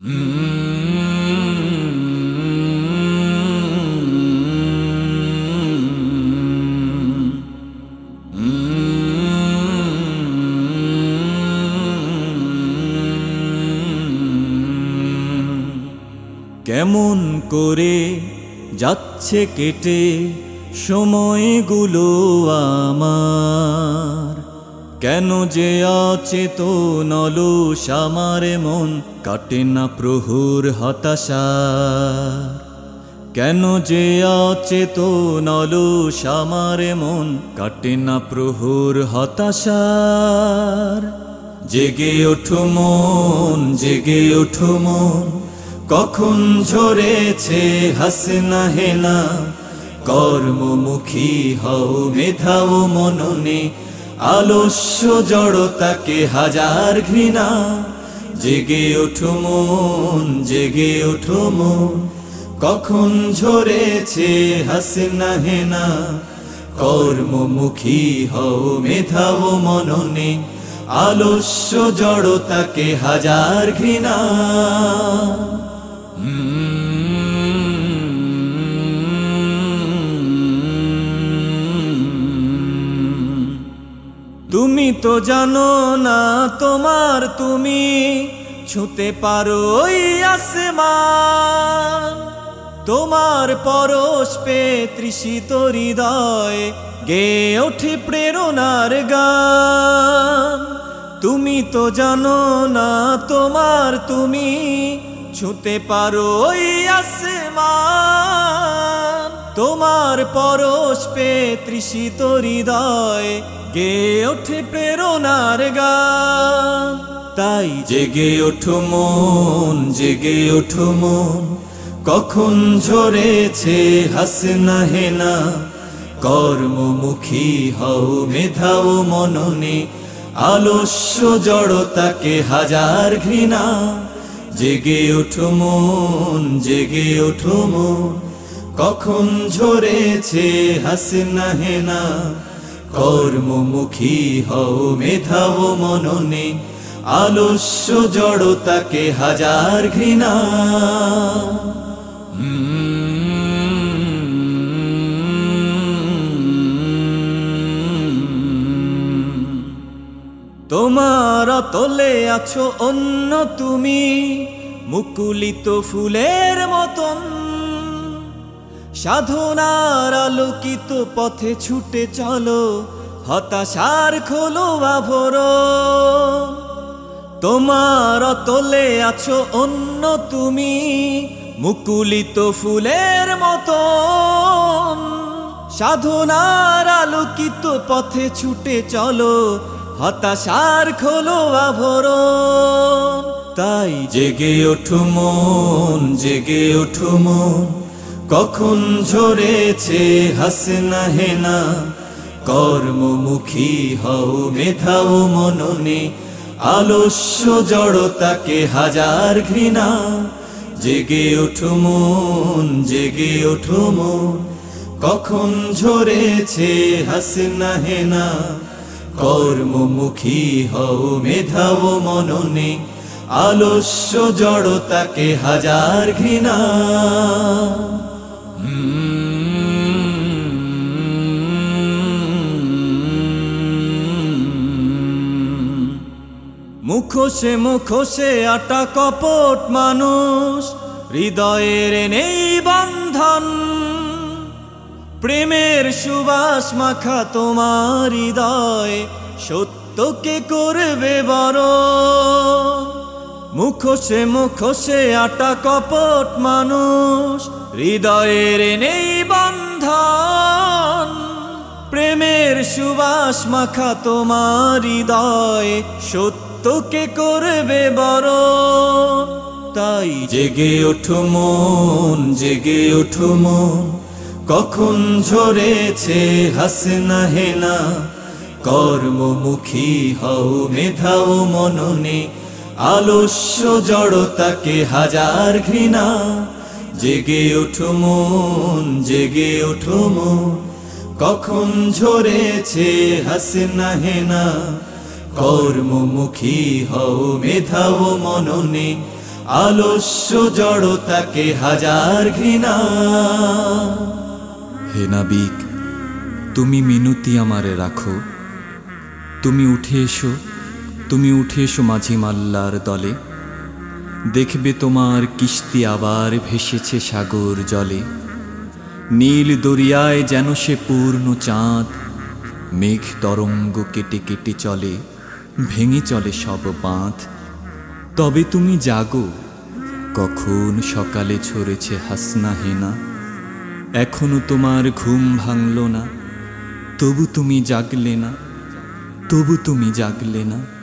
কেমন করে যাচ্ছে কেটে সময়গুলো আমার। কেন যে অচেতন অলস আমার মন? কাটে না প্রহুর হতাশার কেন যে অচেতন অলস আমার মন? কাটে না প্রহুর হতাশার জেগে ওঠো মন, জেগে ওঠো মন। কখন ঝরেছে হাসনা হেনা? কর্মমুখী হও মেধাও মননে। আলস্য জড়তাকে হাজার ঘৃণা। জেগে ওঠো মন, জেগে ওঠো মন। কখন ঝরেছে হাসনা হেনা। কর্মমুখী হও মেধাও মননে। আলস্য জড়তাকে হাজার ঘৃণা। তো জানো না তোমার তুমি, ছুতে পারো আসমান। তোমার পরশ পে তৃষিত হৃদয় গে ওঠে প্রেরণার গান। তুমি তো জানো না তোমার তুমি, ছুতে পারো আসমান। তোমার পরশ পে তৃষিত হৃদয় গে ওঠে প্রেরণার গান তাই জেগে ওঠো মন, জেগে ওঠো মন। কখন ঝরেছে হাসনা হেনা। কর্মমুখী হও মেধাও মননে। আলস্য জড়তাকে হাজার ঘৃণা। জেগে ওঠো মন, জেগে ওঠো মন। কখন ঝরেছে হাসনা হেনা? কর্মমুখী হও মেধাও মননে, আলস্য জড়তাকে হাজার ঘৃণা। তোমার তলে আছো অন্য তুমি, মুকুলিত ফুলের মতন। সাধনার আলোকিত পথে ছুটে চলো, হতাশার খোলো আভর তোমার তলে আছো অন্য তুমি, মুকুলিত ফুলের মতন। সাধনার আলোকিত পথে ছুটে চলো, হতাশার খোলো আভরণ। তাই জেগে ওঠো মন, জেগে ওঠো কখন ঝরেছে হাসনা হেনা? কর্মমুখী হও মেধাও মননে, আলস্য জড়তাকে হাজার ঘৃণা। জেগে ওঠো মন, জেগে ওঠো মন, কখন ঝরেছে হাসনা হেনা? কর্মমুখী হও মেধাও মননে, আলস্য জড়তাকে হাজার ঘৃণা। মুখোশে মুখোশে আটা কপট মানুষ, হৃদয়ের নেই বন্ধন। প্রেমের সুবাস মাখা তোমার হৃদয়, সত্যকে করবে বড়। মুখোশে মুখোশে আটা কপট মানুষ হৃদয়ের নেই বন্ধন, প্রেমের সুবাস মাখা তোমার হৃদয়, সত্যকে করবে বড়। তাই জেগে ওঠো মন, জেগে ওঠো মন। কখন ঝরেছে হাসনা হেনা, কর্মমুখী হও মেধাও মননে। আলস্য জড়তাকে হাজার ঘৃণা জেগে ওঠো মন, জেগে ওঠো মন। কখন ঝরেছে হাসনা হেনা কর্মমুখী হও মেধাও মননে, আলস্য জড়তাকে হাজার ঘৃণা। হে নাবিক, তুমি মিনতি আমারে রাখো। তুমি উঠে এসো, তুমি উঠে এসো মাঝি দলে। দেখবে তোমার কিস্তি আবার ভেসেছে সাগর জলে। নীল দরিয়ায় যেন সে পূর্ণ চাঁদ। মেঘ তরঙ্গ কেটে কেটে চলে, ভেঙে চলে সব বাঁধ। তবে তুমি জাগো, কখন সকালে ছড়েছে হাসনা হেনা। এখনও তোমার ঘুম ভাঙল না, তবু তুমি জাগলে না, তবু তুমি জাগলে না।